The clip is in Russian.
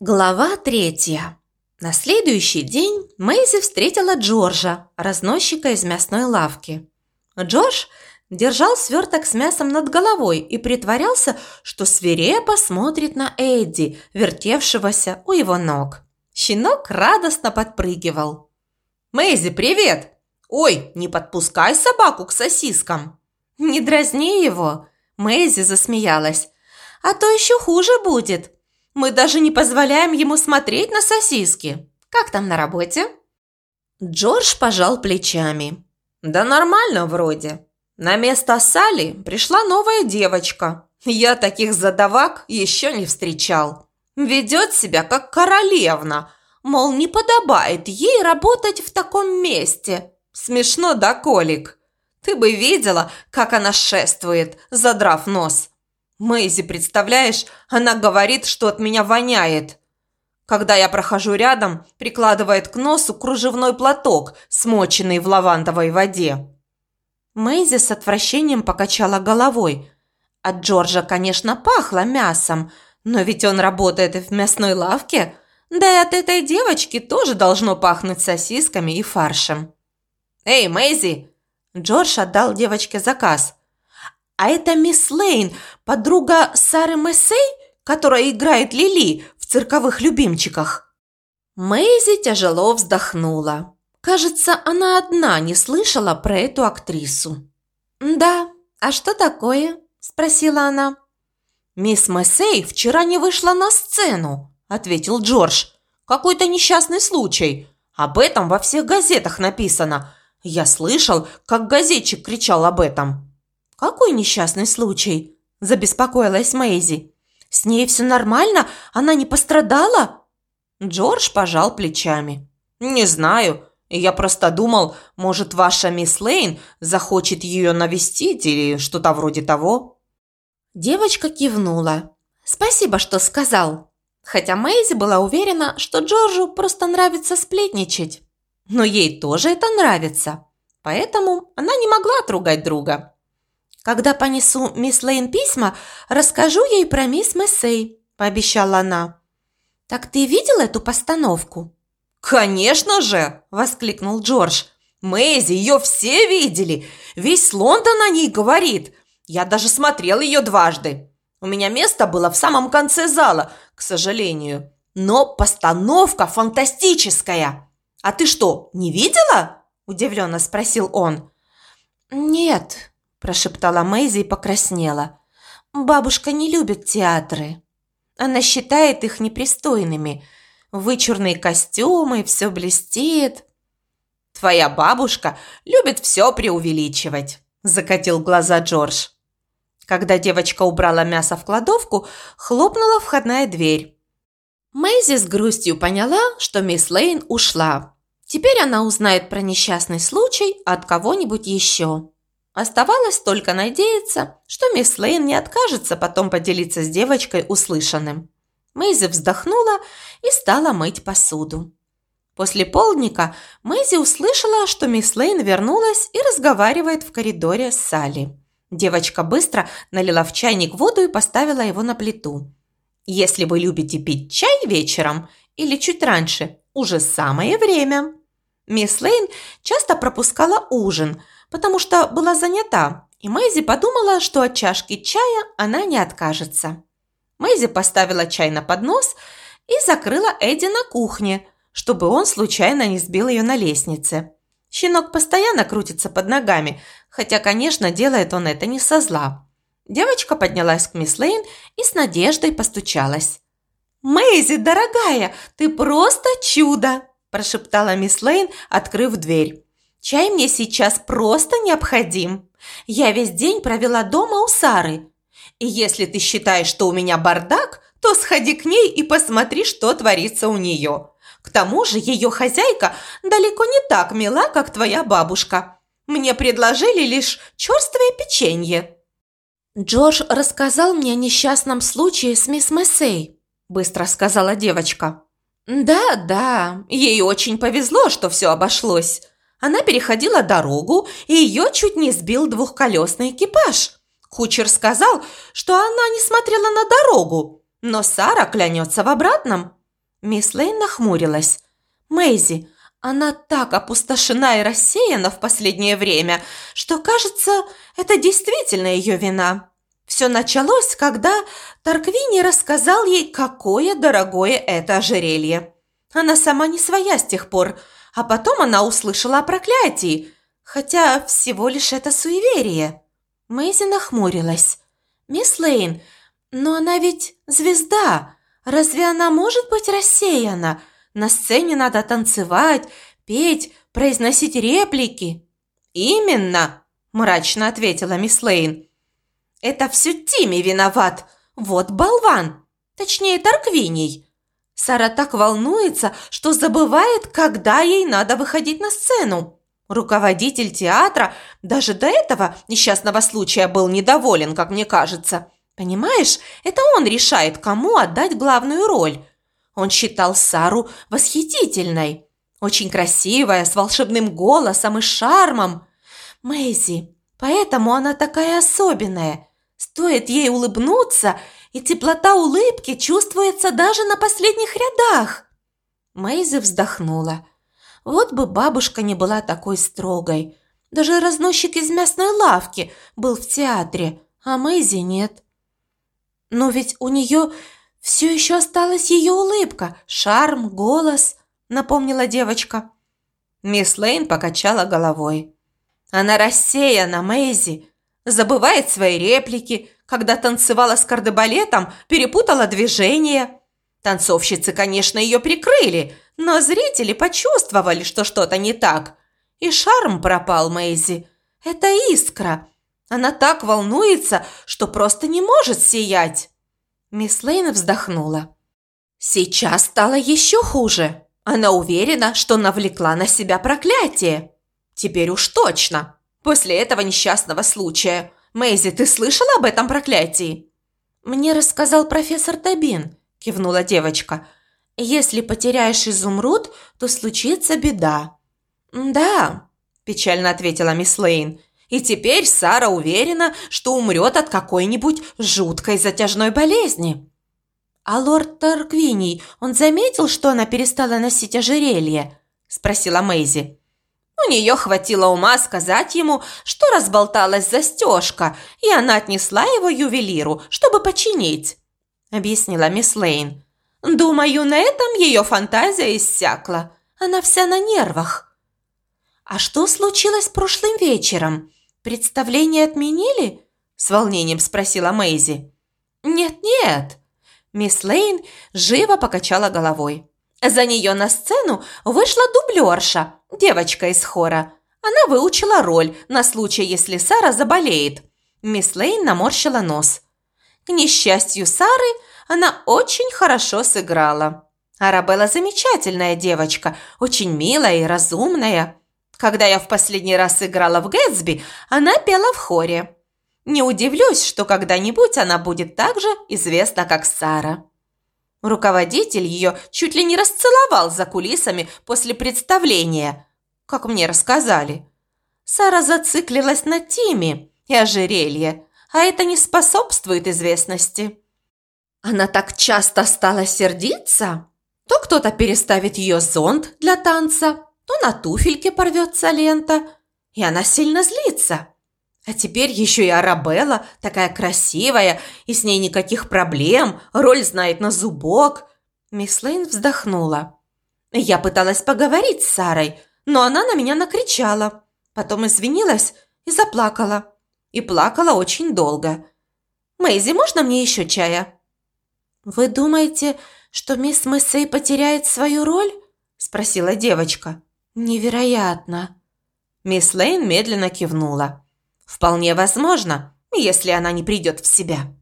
Глава третья. На следующий день Мэйзи встретила Джорджа, разносчика из мясной лавки. Джордж держал сверток с мясом над головой и притворялся, что свирепо смотрит на Эдди, вертевшегося у его ног. Щенок радостно подпрыгивал. «Мэйзи, привет! Ой, не подпускай собаку к сосискам!» «Не дразни его!» Мэйзи засмеялась. «А то еще хуже будет!» Мы даже не позволяем ему смотреть на сосиски. Как там на работе?» Джордж пожал плечами. «Да нормально вроде. На место Салли пришла новая девочка. Я таких задавак еще не встречал. Ведет себя как королевна, мол, не подобает ей работать в таком месте. Смешно, да, Колик? Ты бы видела, как она шествует, задрав нос. Мэйзи, представляешь, она говорит, что от меня воняет. Когда я прохожу рядом, прикладывает к носу кружевной платок, смоченный в лавандовой воде. Мэйзи с отвращением покачала головой. От Джорджа, конечно, пахло мясом, но ведь он работает в мясной лавке, да и от этой девочки тоже должно пахнуть сосисками и фаршем. «Эй, Мэйзи!» Джордж отдал девочке заказ. А это мисс Лейн, подруга Сары Мессей, которая играет Лили в цирковых любимчиках. Мэйзи тяжело вздохнула. Кажется, она одна не слышала про эту актрису. «Да, а что такое?» – спросила она. «Мисс Мессей вчера не вышла на сцену», – ответил Джордж. «Какой-то несчастный случай. Об этом во всех газетах написано. Я слышал, как газетчик кричал об этом». «Какой несчастный случай?» – забеспокоилась Мэйзи. «С ней все нормально? Она не пострадала?» Джордж пожал плечами. «Не знаю. Я просто думал, может, ваша мисс Лейн захочет ее навестить или что-то вроде того». Девочка кивнула. «Спасибо, что сказал». Хотя Мэйзи была уверена, что Джорджу просто нравится сплетничать. Но ей тоже это нравится. Поэтому она не могла отругать друга. Когда понесу мисс Лейн письма, расскажу ей про мисс Мессей», – пообещала она. «Так ты видел эту постановку?» «Конечно же!» – воскликнул Джордж. «Мэйзи, ее все видели! Весь Лондон о ней говорит! Я даже смотрел ее дважды. У меня место было в самом конце зала, к сожалению. Но постановка фантастическая! А ты что, не видела?» – удивленно спросил он. «Нет», – прошептала Мэйзи и покраснела. «Бабушка не любит театры. Она считает их непристойными. Вычурные костюмы, все блестит». «Твоя бабушка любит все преувеличивать», – закатил глаза Джордж. Когда девочка убрала мясо в кладовку, хлопнула входная дверь. Мэйзи с грустью поняла, что мисс Лейн ушла. Теперь она узнает про несчастный случай от кого-нибудь еще. Оставалось только надеяться, что мисс Лейн не откажется потом поделиться с девочкой услышанным. Мэйзи вздохнула и стала мыть посуду. После полдника Мэйзи услышала, что мисс Лейн вернулась и разговаривает в коридоре с Салли. Девочка быстро налила в чайник воду и поставила его на плиту. «Если вы любите пить чай вечером или чуть раньше, уже самое время». Мисс Лейн часто пропускала ужин – потому что была занята, и Мэйзи подумала, что от чашки чая она не откажется. Мэйзи поставила чай на поднос и закрыла Эдди на кухне, чтобы он случайно не сбил ее на лестнице. Щенок постоянно крутится под ногами, хотя, конечно, делает он это не со зла. Девочка поднялась к мисс Лейн и с надеждой постучалась. «Мэйзи, дорогая, ты просто чудо!» – прошептала мисс Лейн, открыв дверь. Чай мне сейчас просто необходим. Я весь день провела дома у Сары. И если ты считаешь, что у меня бардак, то сходи к ней и посмотри, что творится у нее. К тому же ее хозяйка далеко не так мила, как твоя бабушка. Мне предложили лишь черствое печенье». «Джордж рассказал мне о несчастном случае с мисс Мессей», – быстро сказала девочка. «Да, да, ей очень повезло, что все обошлось. Она переходила дорогу, и ее чуть не сбил двухколесный экипаж. Кучер сказал, что она не смотрела на дорогу, но Сара клянется в обратном. Мисс Лейн нахмурилась. «Мэйзи, она так опустошена и рассеяна в последнее время, что, кажется, это действительно ее вина. Все началось, когда Тарквини рассказал ей, какое дорогое это ожерелье. Она сама не своя с тех пор, а потом она услышала о проклятии, хотя всего лишь это суеверие. Мэйзи нахмурилась. «Мисс Лейн, но она ведь звезда. Разве она может быть рассеяна? На сцене надо танцевать, петь, произносить реплики». «Именно!» – мрачно ответила мисс Лейн. «Это все Тимми виноват. Вот болван. Точнее, Тарквиний. Сара так волнуется, что забывает, когда ей надо выходить на сцену. Руководитель театра даже до этого несчастного случая был недоволен, как мне кажется. Понимаешь, это он решает, кому отдать главную роль. Он считал Сару восхитительной. Очень красивая, с волшебным голосом и шармом. Мэйзи, поэтому она такая особенная. Стоит ей улыбнуться, и теплота улыбки чувствуется даже на последних рядах. Мэйзи вздохнула. Вот бы бабушка не была такой строгой. Даже разносчик из мясной лавки был в театре, а Мэйзи нет. Но ведь у нее все еще осталась ее улыбка, шарм, голос, напомнила девочка. Мисс Лейн покачала головой. Она рассеяна, Мэйзи, забывает свои реплики, когда танцевала с кардебалетом, перепутала движение. Танцовщицы, конечно, ее прикрыли, но зрители почувствовали, что что-то не так. И шарм пропал Мэйзи. Это искра. Она так волнуется, что просто не может сиять. Мисс Лейн вздохнула. Сейчас стало еще хуже. Она уверена, что навлекла на себя проклятие. Теперь уж точно. После этого несчастного случая. Мэйзи, ты слышала об этом проклятии?» «Мне рассказал профессор Табин», – кивнула девочка. «Если потеряешь изумруд, то случится беда». «Да», – печально ответила мисс Лейн. «И теперь Сара уверена, что умрет от какой-нибудь жуткой затяжной болезни». «А лорд Тарквиний, он заметил, что она перестала носить ожерелье?» – спросила Мэйзи. У нее хватило ума сказать ему, что разболталась застежка, и она отнесла его ювелиру, чтобы починить», – объяснила мисс Лейн. «Думаю, на этом ее фантазия иссякла. Она вся на нервах». «А что случилось прошлым вечером? Представление отменили?» – с волнением спросила Мэйзи. «Нет-нет», – мисс Лейн живо покачала головой. За нее на сцену вышла дублерша, девочка из хора. Она выучила роль на случай, если Сара заболеет. Мисс Лейн наморщила нос. К несчастью Сары, она очень хорошо сыграла. Арабелла замечательная девочка, очень милая и разумная. Когда я в последний раз играла в Гэтсби, она пела в хоре. Не удивлюсь, что когда-нибудь она будет так же известна, как Сара. Руководитель ее чуть ли не расцеловал за кулисами после представления, как мне рассказали. Сара зациклилась на Тиме и ожерелье, а это не способствует известности. Она так часто стала сердиться. То кто-то переставит ее зонт для танца, то на туфельке порвется лента, и она сильно злится. А теперь еще и Арабелла, такая красивая, и с ней никаких проблем, роль знает на зубок. Мисс Лейн вздохнула. Я пыталась поговорить с Сарой, но она на меня накричала. Потом извинилась и заплакала. И плакала очень долго. «Мэйзи, можно мне еще чая?» «Вы думаете, что мисс Мессей потеряет свою роль?» – спросила девочка. «Невероятно!» Мисс Лейн медленно кивнула. Вполне возможно, если она не придет в себя.